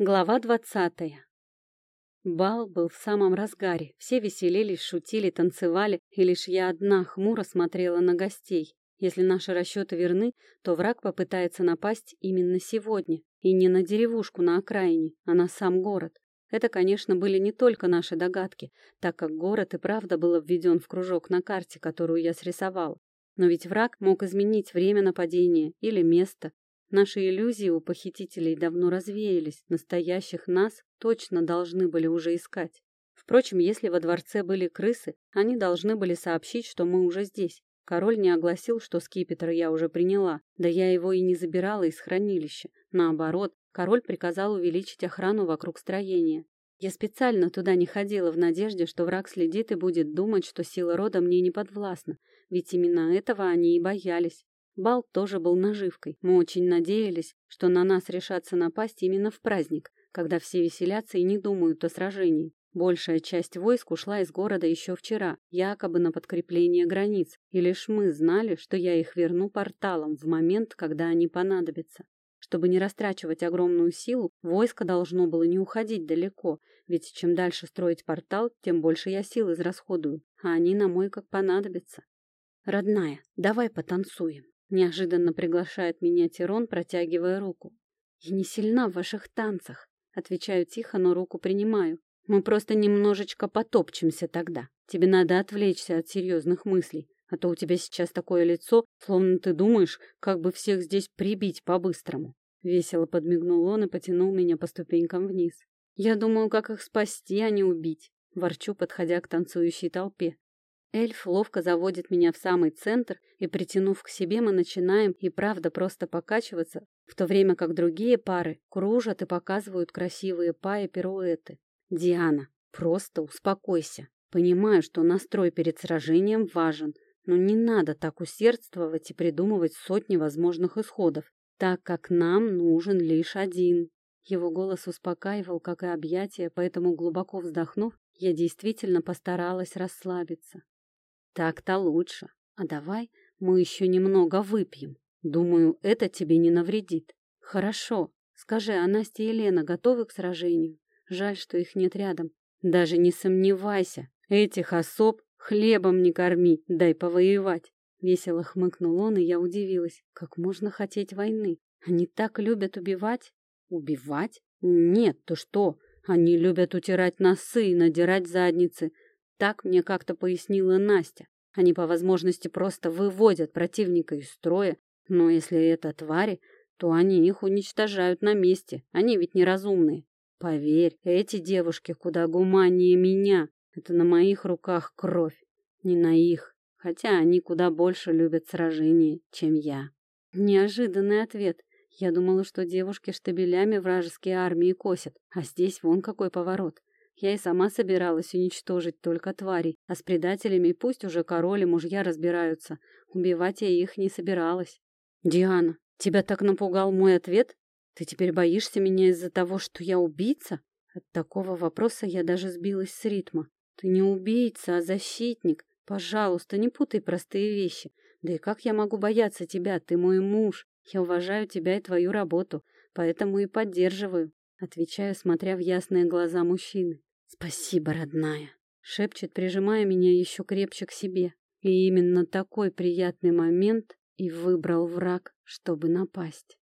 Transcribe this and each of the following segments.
Глава двадцатая. Бал был в самом разгаре. Все веселились, шутили, танцевали, и лишь я одна хмуро смотрела на гостей. Если наши расчеты верны, то враг попытается напасть именно сегодня. И не на деревушку на окраине, а на сам город. Это, конечно, были не только наши догадки, так как город и правда был введен в кружок на карте, которую я срисовала. Но ведь враг мог изменить время нападения или место, Наши иллюзии у похитителей давно развеялись, настоящих нас точно должны были уже искать. Впрочем, если во дворце были крысы, они должны были сообщить, что мы уже здесь. Король не огласил, что скипетр я уже приняла, да я его и не забирала из хранилища. Наоборот, король приказал увеличить охрану вокруг строения. Я специально туда не ходила в надежде, что враг следит и будет думать, что сила рода мне не подвластна, ведь именно этого они и боялись. Бал тоже был наживкой. Мы очень надеялись, что на нас решатся напасть именно в праздник, когда все веселятся и не думают о сражении. Большая часть войск ушла из города еще вчера, якобы на подкрепление границ, и лишь мы знали, что я их верну порталом в момент, когда они понадобятся. Чтобы не растрачивать огромную силу, войско должно было не уходить далеко, ведь чем дальше строить портал, тем больше я сил израсходую, а они на мой как понадобятся. Родная, давай потанцуем. Неожиданно приглашает меня Тирон, протягивая руку. «Я не сильна в ваших танцах», — отвечаю тихо, но руку принимаю. «Мы просто немножечко потопчемся тогда. Тебе надо отвлечься от серьезных мыслей, а то у тебя сейчас такое лицо, словно ты думаешь, как бы всех здесь прибить по-быстрому». Весело подмигнул он и потянул меня по ступенькам вниз. «Я думаю, как их спасти, а не убить», — ворчу, подходя к танцующей толпе. Эльф ловко заводит меня в самый центр, и, притянув к себе, мы начинаем и правда просто покачиваться, в то время как другие пары кружат и показывают красивые па-пируэты. Диана, просто успокойся. Понимаю, что настрой перед сражением важен, но не надо так усердствовать и придумывать сотни возможных исходов, так как нам нужен лишь один. Его голос успокаивал, как и объятия, поэтому, глубоко вздохнув, я действительно постаралась расслабиться. Так-то лучше. А давай мы еще немного выпьем. Думаю, это тебе не навредит. Хорошо. Скажи, а Настя и Елена готовы к сражению? Жаль, что их нет рядом. Даже не сомневайся. Этих особ хлебом не корми, дай повоевать. Весело хмыкнул он, и я удивилась. Как можно хотеть войны? Они так любят убивать? Убивать? Нет, то что? Они любят утирать носы и надирать задницы. Так мне как-то пояснила Настя. Они по возможности просто выводят противника из строя, но если это твари, то они их уничтожают на месте. Они ведь неразумные. Поверь, эти девушки куда гуманнее меня. Это на моих руках кровь, не на их. Хотя они куда больше любят сражения, чем я. Неожиданный ответ. Я думала, что девушки штабелями вражеские армии косят, а здесь вон какой поворот. Я и сама собиралась уничтожить только тварей, а с предателями пусть уже король и мужья разбираются. Убивать я их не собиралась. «Диана, тебя так напугал мой ответ? Ты теперь боишься меня из-за того, что я убийца?» От такого вопроса я даже сбилась с ритма. «Ты не убийца, а защитник. Пожалуйста, не путай простые вещи. Да и как я могу бояться тебя? Ты мой муж. Я уважаю тебя и твою работу, поэтому и поддерживаю», отвечаю, смотря в ясные глаза мужчины. «Спасибо, родная», — шепчет, прижимая меня еще крепче к себе. И именно такой приятный момент и выбрал враг, чтобы напасть.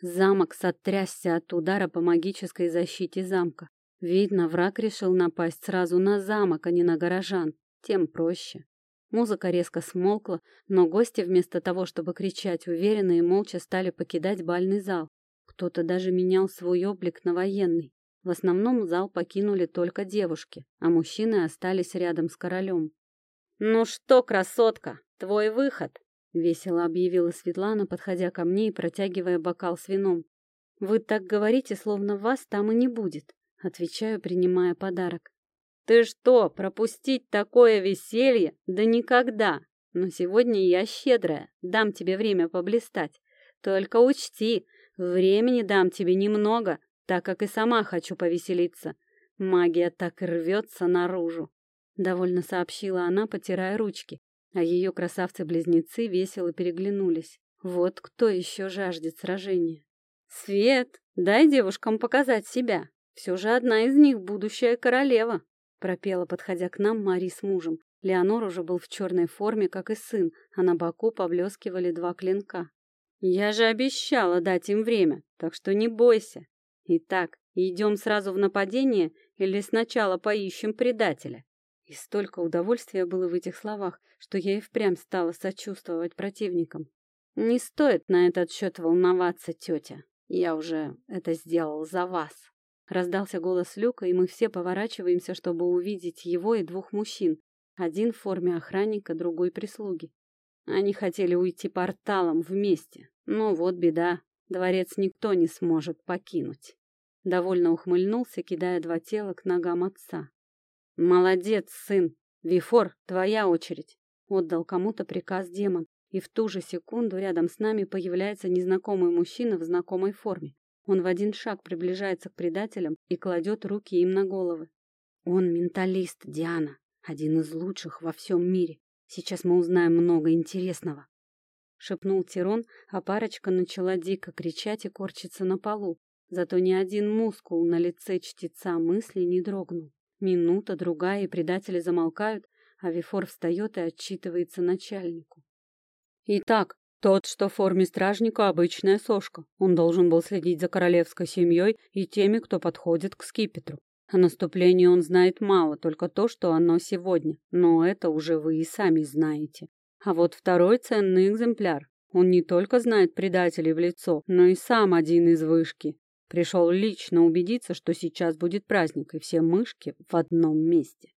Замок сотрясся от удара по магической защите замка. Видно, враг решил напасть сразу на замок, а не на горожан. Тем проще. Музыка резко смолкла, но гости вместо того, чтобы кричать, уверенно и молча стали покидать бальный зал. Кто-то даже менял свой облик на военный. В основном зал покинули только девушки, а мужчины остались рядом с королем. «Ну что, красотка, твой выход!» — весело объявила Светлана, подходя ко мне и протягивая бокал с вином. «Вы так говорите, словно вас там и не будет», — отвечаю, принимая подарок. «Ты что, пропустить такое веселье? Да никогда! Но сегодня я щедрая, дам тебе время поблистать. Только учти, времени дам тебе немного, так как и сама хочу повеселиться. Магия так рвется наружу. Довольно сообщила она, потирая ручки, а ее красавцы-близнецы весело переглянулись. Вот кто еще жаждет сражения. «Свет, Дай девушкам показать себя. Все же одна из них будущая королева», — пропела, подходя к нам Мари с мужем. Леонор уже был в черной форме, как и сын, а на боку поблескивали два клинка. «Я же обещала дать им время, так что не бойся. Итак, идем сразу в нападение или сначала поищем предателя?» И столько удовольствия было в этих словах, что я и впрямь стала сочувствовать противникам. «Не стоит на этот счет волноваться, тетя. Я уже это сделал за вас». Раздался голос Люка, и мы все поворачиваемся, чтобы увидеть его и двух мужчин. Один в форме охранника, другой прислуги. Они хотели уйти порталом вместе. Но вот беда, дворец никто не сможет покинуть. Довольно ухмыльнулся, кидая два тела к ногам отца. «Молодец, сын! Вифор, твоя очередь!» Отдал кому-то приказ демон, и в ту же секунду рядом с нами появляется незнакомый мужчина в знакомой форме. Он в один шаг приближается к предателям и кладет руки им на головы. «Он менталист, Диана, один из лучших во всем мире. Сейчас мы узнаем много интересного!» Шепнул Тирон, а парочка начала дико кричать и корчиться на полу. Зато ни один мускул на лице чтеца мысли не дрогнул. Минута, другая, и предатели замолкают, а Вифор встает и отчитывается начальнику. Итак, тот, что в форме стражника, обычная сошка. Он должен был следить за королевской семьей и теми, кто подходит к скипетру. О наступлении он знает мало, только то, что оно сегодня. Но это уже вы и сами знаете. А вот второй ценный экземпляр. Он не только знает предателей в лицо, но и сам один из вышки. Пришел лично убедиться, что сейчас будет праздник, и все мышки в одном месте.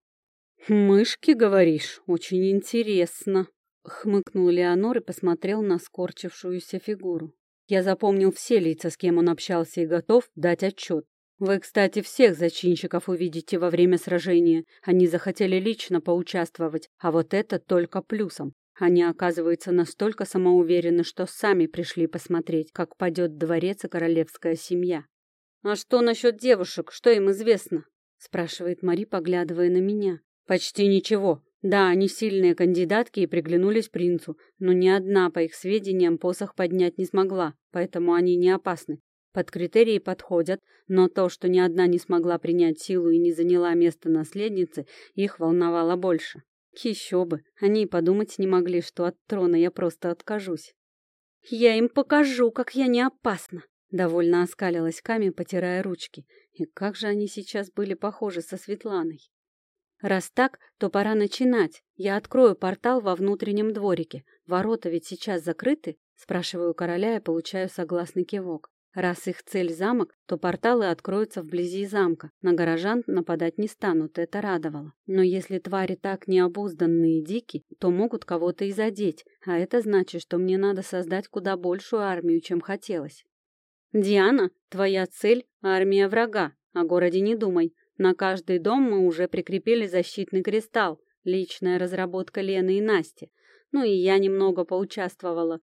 «Мышки, говоришь? Очень интересно!» Хмыкнул Леонор и посмотрел на скорчившуюся фигуру. «Я запомнил все лица, с кем он общался, и готов дать отчет. Вы, кстати, всех зачинщиков увидите во время сражения. Они захотели лично поучаствовать, а вот это только плюсом. Они, оказывается, настолько самоуверены, что сами пришли посмотреть, как падет дворец и королевская семья. «А что насчет девушек? Что им известно?» — спрашивает Мари, поглядывая на меня. «Почти ничего. Да, они сильные кандидатки и приглянулись принцу, но ни одна, по их сведениям, посох поднять не смогла, поэтому они не опасны. Под критерии подходят, но то, что ни одна не смогла принять силу и не заняла место наследницы, их волновало больше. Еще бы, они и подумать не могли, что от трона я просто откажусь. «Я им покажу, как я не опасна!» Довольно оскалилась Ками, потирая ручки. И как же они сейчас были похожи со Светланой. Раз так, то пора начинать. Я открою портал во внутреннем дворике. Ворота ведь сейчас закрыты? Спрашиваю короля и получаю согласный кивок. Раз их цель замок, то порталы откроются вблизи замка. На горожан нападать не станут, это радовало. Но если твари так необузданные и дики, то могут кого-то и задеть, а это значит, что мне надо создать куда большую армию, чем хотелось. «Диана, твоя цель — армия врага. О городе не думай. На каждый дом мы уже прикрепили защитный кристалл. Личная разработка Лены и Насти. Ну и я немного поучаствовала.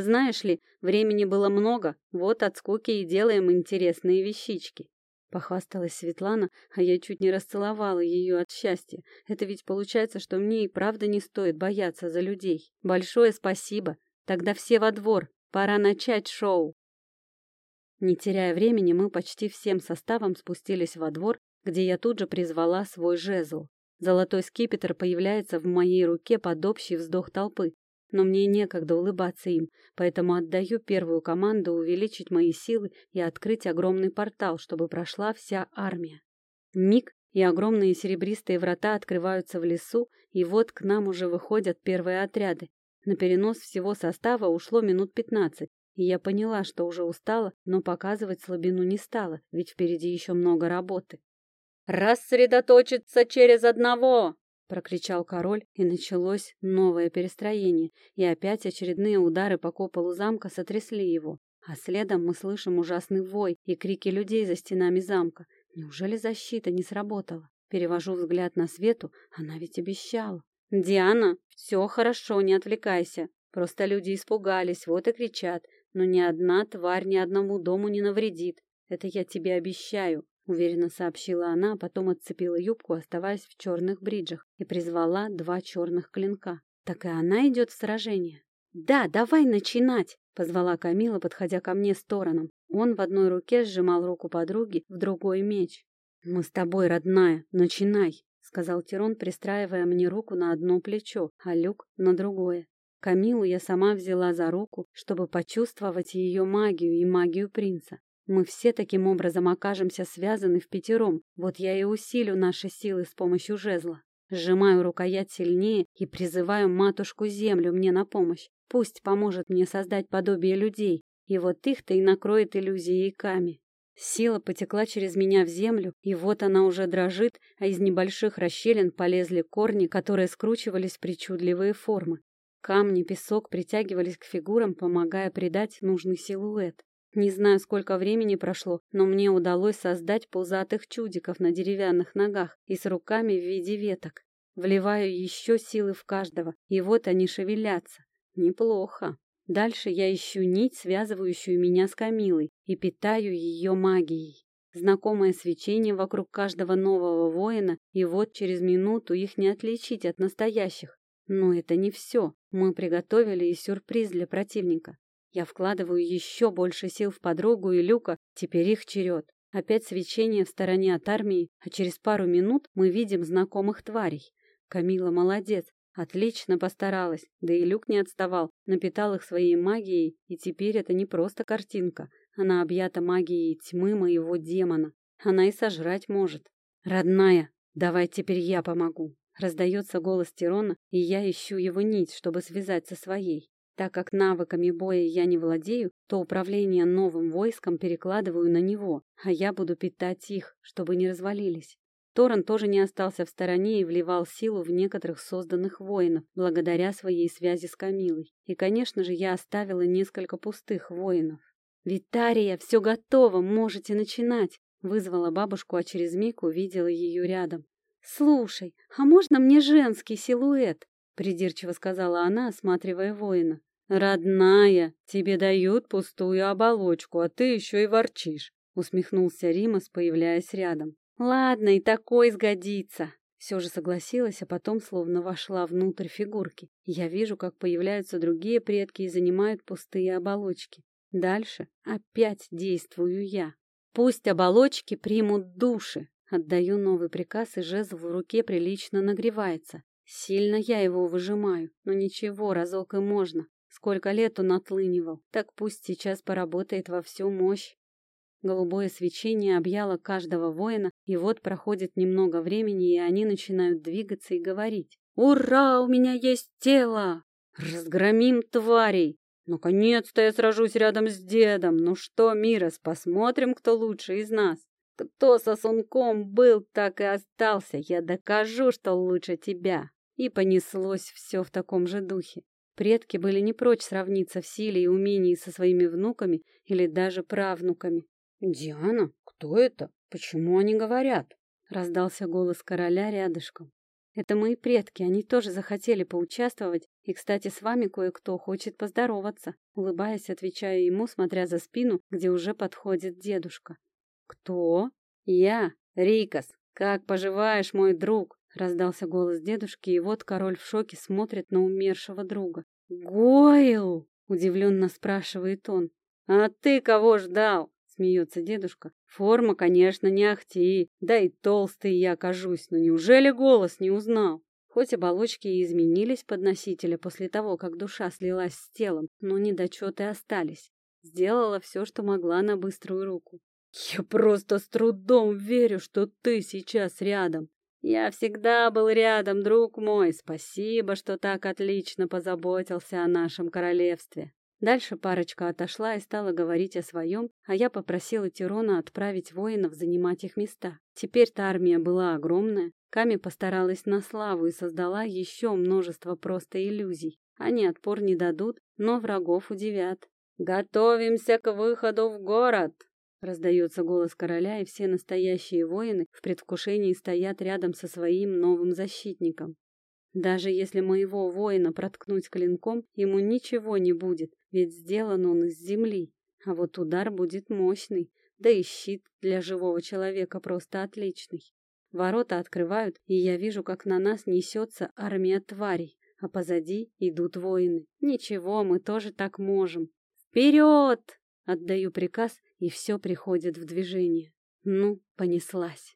Знаешь ли, времени было много, вот от скуки и делаем интересные вещички. Похвасталась Светлана, а я чуть не расцеловала ее от счастья. Это ведь получается, что мне и правда не стоит бояться за людей. Большое спасибо. Тогда все во двор. Пора начать шоу. Не теряя времени, мы почти всем составом спустились во двор, где я тут же призвала свой жезл. Золотой скипетр появляется в моей руке под общий вздох толпы но мне некогда улыбаться им, поэтому отдаю первую команду увеличить мои силы и открыть огромный портал, чтобы прошла вся армия. Миг, и огромные серебристые врата открываются в лесу, и вот к нам уже выходят первые отряды. На перенос всего состава ушло минут пятнадцать, и я поняла, что уже устала, но показывать слабину не стала, ведь впереди еще много работы. «Рассредоточиться через одного!» Прокричал король, и началось новое перестроение, и опять очередные удары по куполу замка сотрясли его. А следом мы слышим ужасный вой и крики людей за стенами замка. Неужели защита не сработала? Перевожу взгляд на Свету, она ведь обещала. «Диана, все хорошо, не отвлекайся. Просто люди испугались, вот и кричат. Но ни одна тварь ни одному дому не навредит. Это я тебе обещаю уверенно сообщила она, а потом отцепила юбку, оставаясь в черных бриджах, и призвала два черных клинка. Так и она идет в сражение. Да, давай начинать, позвала Камила, подходя ко мне стороном. Он в одной руке сжимал руку подруги, в другой меч. «Мы с тобой, родная, начинай!» — сказал Тирон, пристраивая мне руку на одно плечо, а Люк — на другое. Камилу я сама взяла за руку, чтобы почувствовать ее магию и магию принца. Мы все таким образом окажемся связаны в пятером, вот я и усилю наши силы с помощью жезла. Сжимаю рукоять сильнее и призываю матушку-землю мне на помощь. Пусть поможет мне создать подобие людей, и вот их-то и накроет иллюзией Ками. Сила потекла через меня в землю, и вот она уже дрожит, а из небольших расщелин полезли корни, которые скручивались в причудливые формы. Камни, песок притягивались к фигурам, помогая придать нужный силуэт. Не знаю, сколько времени прошло, но мне удалось создать пузатых чудиков на деревянных ногах и с руками в виде веток. Вливаю еще силы в каждого, и вот они шевелятся. Неплохо. Дальше я ищу нить, связывающую меня с Камилой, и питаю ее магией. Знакомое свечение вокруг каждого нового воина, и вот через минуту их не отличить от настоящих. Но это не все. Мы приготовили и сюрприз для противника. Я вкладываю еще больше сил в подругу и Люка, теперь их черед. Опять свечение в стороне от армии, а через пару минут мы видим знакомых тварей. Камила молодец, Отлично постаралась, да и Люк не отставал, напитал их своей магией, и теперь это не просто картинка, она объята магией тьмы моего демона. Она и сожрать может. «Родная, давай теперь я помогу!» Раздается голос Тирона, и я ищу его нить, чтобы связать со своей. Так как навыками боя я не владею, то управление новым войском перекладываю на него, а я буду питать их, чтобы не развалились. Торрен тоже не остался в стороне и вливал силу в некоторых созданных воинов, благодаря своей связи с Камилой. И, конечно же, я оставила несколько пустых воинов. «Витария, все готово, можете начинать!» Вызвала бабушку, а через миг увидела ее рядом. «Слушай, а можно мне женский силуэт?» Придирчиво сказала она, осматривая воина. «Родная, тебе дают пустую оболочку, а ты еще и ворчишь», усмехнулся Римас, появляясь рядом. Ладно, и такой сгодится. Все же согласилась, а потом словно вошла внутрь фигурки. Я вижу, как появляются другие предки и занимают пустые оболочки. Дальше опять действую я. Пусть оболочки примут души. Отдаю новый приказ, и жезл в руке прилично нагревается. Сильно я его выжимаю, но ничего, разок и можно. Сколько лет он отлынивал, так пусть сейчас поработает во всю мощь. Голубое свечение объяло каждого воина, и вот проходит немного времени, и они начинают двигаться и говорить. «Ура, у меня есть тело! Разгромим тварей! Наконец-то я сражусь рядом с дедом! Ну что, Мирос, посмотрим, кто лучше из нас! Кто сосунком был, так и остался! Я докажу, что лучше тебя!» И понеслось все в таком же духе. Предки были не прочь сравниться в силе и умении со своими внуками или даже правнуками. «Диана, кто это? Почему они говорят?» — раздался голос короля рядышком. «Это мои предки, они тоже захотели поучаствовать, и, кстати, с вами кое-кто хочет поздороваться», улыбаясь, отвечаю ему, смотря за спину, где уже подходит дедушка. «Кто?» «Я, Рикас. Как поживаешь, мой друг?» Раздался голос дедушки, и вот король в шоке смотрит на умершего друга. «Гойл!» — удивленно спрашивает он. «А ты кого ждал?» смеется дедушка. Форма, конечно, не ахти, да и толстый я кажусь, но неужели голос не узнал? Хоть оболочки и изменились под носителя после того, как душа слилась с телом, но недочеты остались. Сделала все, что могла на быструю руку. Я просто с трудом верю, что ты сейчас рядом. Я всегда был рядом, друг мой. Спасибо, что так отлично позаботился о нашем королевстве. Дальше парочка отошла и стала говорить о своем, а я попросила Тирона отправить воинов занимать их места. Теперь-то армия была огромная. Ками постаралась на славу и создала еще множество просто иллюзий. Они отпор не дадут, но врагов удивят. «Готовимся к выходу в город!» Раздается голос короля, и все настоящие воины в предвкушении стоят рядом со своим новым защитником. Даже если моего воина проткнуть клинком, ему ничего не будет, ведь сделан он из земли. А вот удар будет мощный, да и щит для живого человека просто отличный. Ворота открывают, и я вижу, как на нас несется армия тварей, а позади идут воины. Ничего, мы тоже так можем. Вперед! Отдаю приказ, и все приходит в движение. Ну, понеслась.